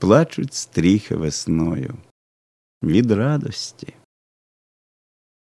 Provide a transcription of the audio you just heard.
плачуть стріхи весною від радості.